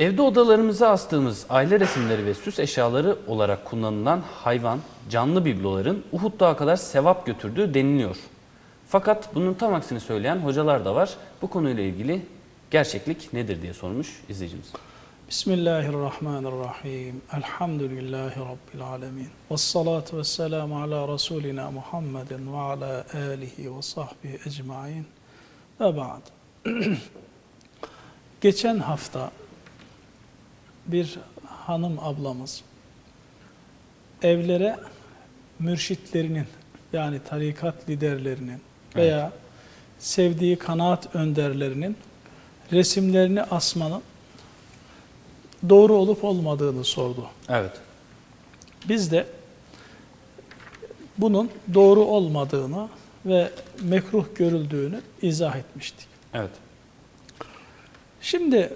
Evde odalarımıza astığımız aile resimleri ve süs eşyaları olarak kullanılan hayvan, canlı bibloların Uhud Dağı kadar sevap götürdüğü deniliyor. Fakat bunun tam aksini söyleyen hocalar da var. Bu konuyla ilgili gerçeklik nedir diye sormuş izleyicimiz. Bismillahirrahmanirrahim. Elhamdülillahi Rabbil alemin. Ve salatu ve selamu ala Resulina Muhammedin ve ala alihi ve sahbihi ecmain. Ve ba'd. Geçen hafta bir hanım ablamız evlere mürşitlerinin yani tarikat liderlerinin veya sevdiği kanaat önderlerinin resimlerini asmanın doğru olup olmadığını sordu. Evet. Biz de bunun doğru olmadığını ve mekruh görüldüğünü izah etmiştik. Evet. Şimdi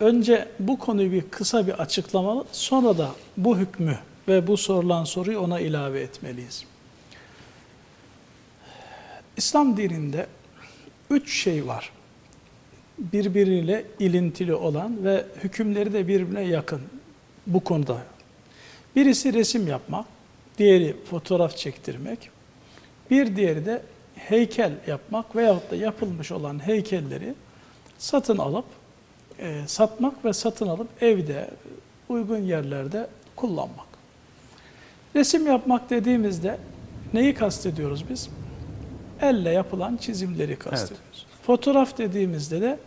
önce bu konuyu bir kısa bir açıklamalı, sonra da bu hükmü ve bu sorulan soruyu ona ilave etmeliyiz. İslam dininde üç şey var. Birbiriyle ilintili olan ve hükümleri de birbirine yakın bu konuda. Birisi resim yapmak, diğeri fotoğraf çektirmek, bir diğeri de heykel yapmak veyahut da yapılmış olan heykelleri satın alıp e, satmak ve satın alıp evde uygun yerlerde kullanmak. Resim yapmak dediğimizde neyi kastediyoruz biz? Elle yapılan çizimleri kastediyoruz. Evet. Fotoğraf dediğimizde de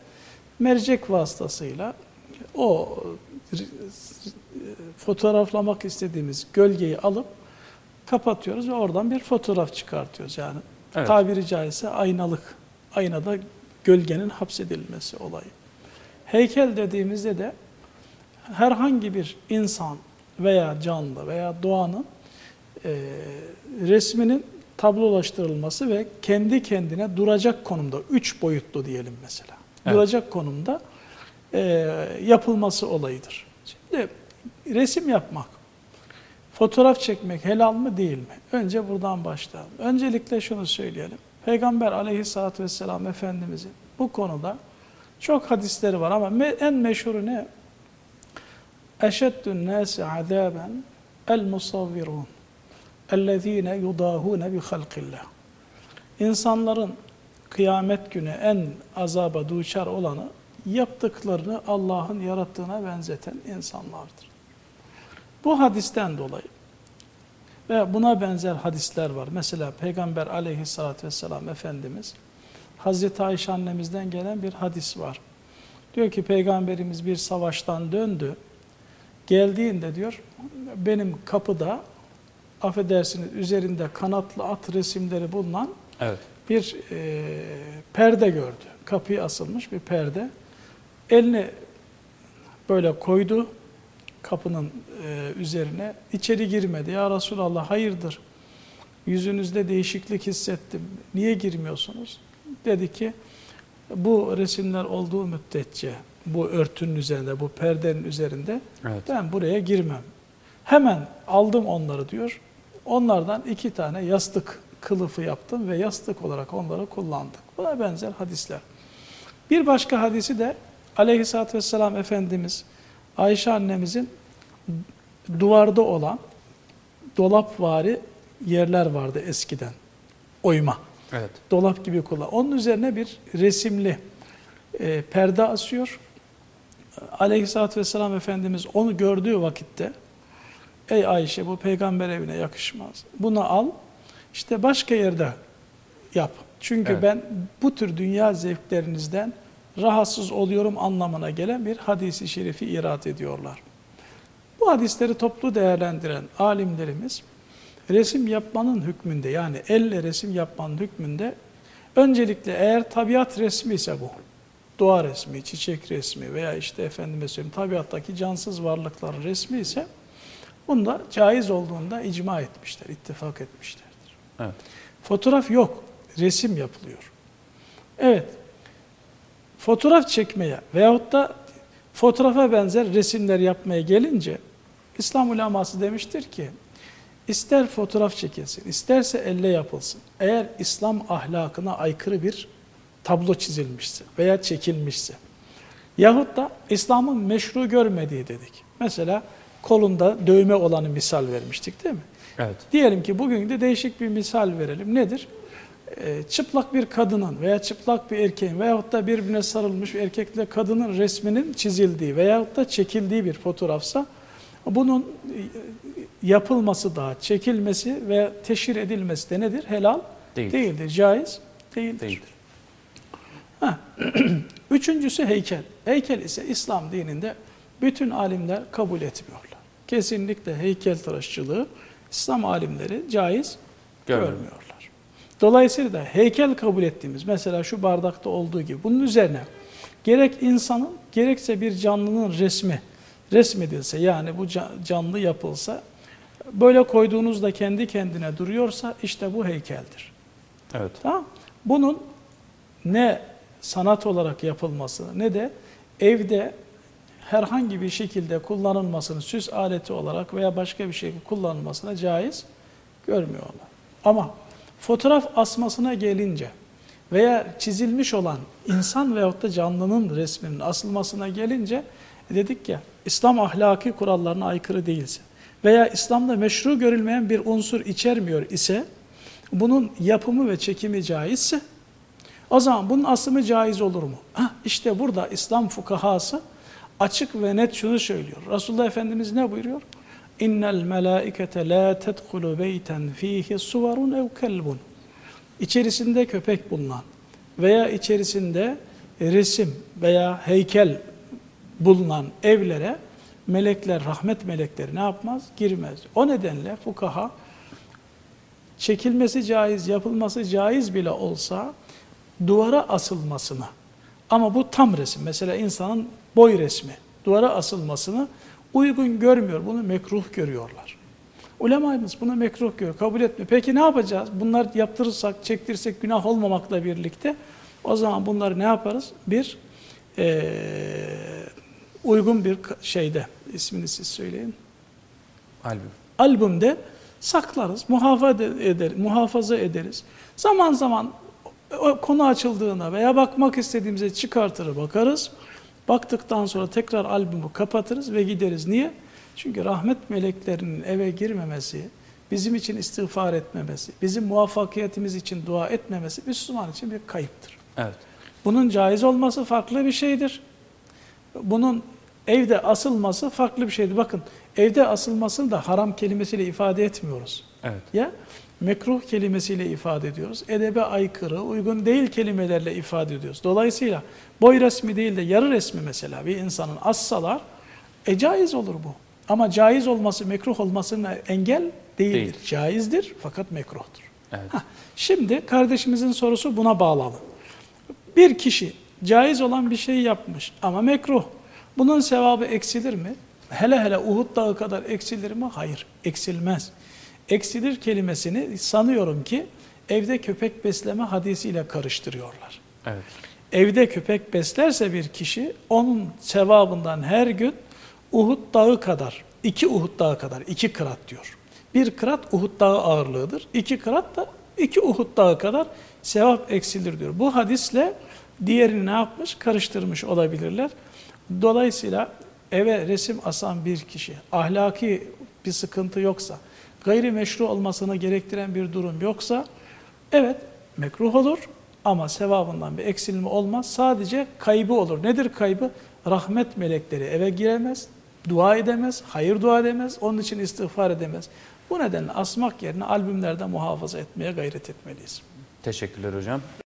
mercek vasıtasıyla o fotoğraflamak istediğimiz gölgeyi alıp kapatıyoruz ve oradan bir fotoğraf çıkartıyoruz. Yani evet. tabiri caizse aynalık, aynada gölgenin hapsedilmesi olayı. Heykel dediğimizde de herhangi bir insan veya canlı veya doğanın e, resminin tablolaştırılması ve kendi kendine duracak konumda, üç boyutlu diyelim mesela, evet. duracak konumda e, yapılması olayıdır. Şimdi resim yapmak, fotoğraf çekmek helal mı değil mi? Önce buradan başlayalım. Öncelikle şunu söyleyelim. Peygamber aleyhissalatü vesselam Efendimizin bu konuda çok hadisleri var ama en meşhuru ne? Eşeddün nâsi azâben el musavvirun ellezîne yudâhûne bi halqillah. İnsanların kıyamet günü en azaba duçar olanı yaptıklarını Allah'ın yarattığına benzeten insanlardır. Bu hadisten dolayı ve buna benzer hadisler var. Mesela Peygamber aleyhissalatü vesselam Efendimiz Hazreti Ayşe annemizden gelen bir hadis var. Diyor ki Peygamberimiz bir savaştan döndü. Geldiğinde diyor benim kapıda affedersiniz üzerinde kanatlı at resimleri bulunan evet. bir e, perde gördü. Kapıya asılmış bir perde. Elini böyle koydu kapının e, üzerine. İçeri girmedi. Ya Resulallah hayırdır? Yüzünüzde değişiklik hissettim. Niye girmiyorsunuz? Dedi ki bu resimler olduğu müddetçe bu örtünün üzerinde, bu perdenin üzerinde evet. ben buraya girmem. Hemen aldım onları diyor. Onlardan iki tane yastık kılıfı yaptım ve yastık olarak onları kullandık. Buna benzer hadisler. Bir başka hadisi de aleyhissalatü vesselam Efendimiz Ayşe annemizin duvarda olan dolapvari yerler vardı eskiden. Oyma. Evet. Dolap gibi kullan. Onun üzerine bir resimli e, perde asıyor. Aleyhisselatü Vesselam Efendimiz onu gördüğü vakitte Ey Ayşe bu peygamber evine yakışmaz. Bunu al işte başka yerde yap. Çünkü evet. ben bu tür dünya zevklerinizden rahatsız oluyorum anlamına gelen bir hadisi şerifi irat ediyorlar. Bu hadisleri toplu değerlendiren alimlerimiz resim yapmanın hükmünde yani elle resim yapmanın hükmünde öncelikle eğer tabiat resmi ise bu, doğa resmi, çiçek resmi veya işte efendime söyleyeyim tabiattaki cansız varlıkların resmi ise bunda caiz olduğunda icma etmişler, ittifak etmişlerdir. Evet. Fotoğraf yok, resim yapılıyor. Evet, fotoğraf çekmeye veyahut da fotoğrafa benzer resimler yapmaya gelince İslam uleması demiştir ki İster fotoğraf çekilsin, isterse elle yapılsın. Eğer İslam ahlakına aykırı bir tablo çizilmişse veya çekilmişse Yahut da İslam'ın meşru görmediği dedik. Mesela kolunda dövme olanı misal vermiştik değil mi? Evet. Diyelim ki bugün de değişik bir misal verelim. Nedir? Ee, çıplak bir kadının veya çıplak bir erkeğin veyahut da birbirine sarılmış bir erkekle kadının resminin çizildiği veyahut da çekildiği bir fotoğrafsa bunun e, yapılması da, çekilmesi ve teşhir edilmesi de nedir? Helal Değil. değildir, caiz değildir. Değildir. Ha. Üçüncüsü heykel. Heykel ise İslam dininde bütün alimler kabul etmiyorlar. Kesinlikle heykeltıraşçılığı İslam alimleri caiz Görmüyor. görmüyorlar. Dolayısıyla da heykel kabul ettiğimiz mesela şu bardakta olduğu gibi bunun üzerine gerek insanın gerekse bir canlının resmi resmedilse yani bu ca- canlı yapılsa böyle koyduğunuzda kendi kendine duruyorsa işte bu heykeldir. Evet. Tamam. Bunun ne sanat olarak yapılması ne de evde herhangi bir şekilde kullanılmasını süs aleti olarak veya başka bir şey kullanılmasına caiz görmüyorlar. Ama fotoğraf asmasına gelince veya çizilmiş olan insan veyahut da canlının resminin asılmasına gelince e dedik ya İslam ahlaki kurallarına aykırı değilse veya İslam'da meşru görülmeyen bir unsur içermiyor ise bunun yapımı ve çekimi caizse o zaman bunun asımı caiz olur mu? Hah, işte burada İslam fukahası açık ve net şunu söylüyor. Resulullah Efendimiz ne buyuruyor? İnnel melâikete lâ tedhulu beyten fîhi suvarun ev kelbun. İçerisinde köpek bulunan veya içerisinde resim veya heykel bulunan evlere melekler, rahmet melekleri ne yapmaz? Girmez. O nedenle fukaha çekilmesi caiz, yapılması caiz bile olsa duvara asılmasını ama bu tam resim mesela insanın boy resmi duvara asılmasını uygun görmüyor. Bunu mekruh görüyorlar. Ulemayımız bunu mekruh görüyor. Kabul etmiyor. Peki ne yapacağız? Bunlar yaptırırsak, çektirsek günah olmamakla birlikte o zaman bunları ne yaparız? Bir eee, uygun bir şeyde ismini siz söyleyin Albüm. albümde saklarız, muhafaza eder, muhafaza ederiz. Zaman zaman o konu açıldığında veya bakmak istediğimizde çıkartır bakarız. Baktıktan sonra tekrar albümü kapatırız ve gideriz. Niye? Çünkü rahmet meleklerinin eve girmemesi, bizim için istiğfar etmemesi, bizim muvaffakiyetimiz için dua etmemesi Müslüman için bir kayıptır. Evet. Bunun caiz olması farklı bir şeydir. Bunun evde asılması farklı bir şeydir. Bakın evde asılmasını da haram kelimesiyle ifade etmiyoruz. Evet. Ya mekruh kelimesiyle ifade ediyoruz. Edebe aykırı, uygun değil kelimelerle ifade ediyoruz. Dolayısıyla boy resmi değil de yarı resmi mesela bir insanın assalar e caiz olur bu. Ama caiz olması, mekruh olmasına engel değildir. Değil. Caizdir fakat mekruhtur. Evet. Hah, Şimdi kardeşimizin sorusu buna bağlı. Bir kişi caiz olan bir şey yapmış ama mekruh. Bunun sevabı eksilir mi? Hele hele Uhud dağı kadar eksilir mi? Hayır, eksilmez. Eksilir kelimesini sanıyorum ki evde köpek besleme hadisiyle karıştırıyorlar. Evet. Evde köpek beslerse bir kişi onun sevabından her gün Uhud dağı kadar, iki Uhud dağı kadar, iki kırat diyor. Bir kırat Uhud dağı ağırlığıdır. iki kırat da iki Uhud dağı kadar sevap eksilir diyor. Bu hadisle diğerini ne yapmış? Karıştırmış olabilirler. Dolayısıyla eve resim asan bir kişi ahlaki bir sıkıntı yoksa, gayrimeşru olmasını gerektiren bir durum yoksa evet mekruh olur ama sevabından bir eksilme olmaz. Sadece kaybı olur. Nedir kaybı? Rahmet melekleri eve giremez, dua edemez, hayır dua edemez, onun için istiğfar edemez. Bu nedenle asmak yerine albümlerde muhafaza etmeye gayret etmeliyiz. Teşekkürler hocam.